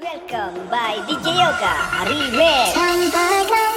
welcome by DJ Yoga Remix.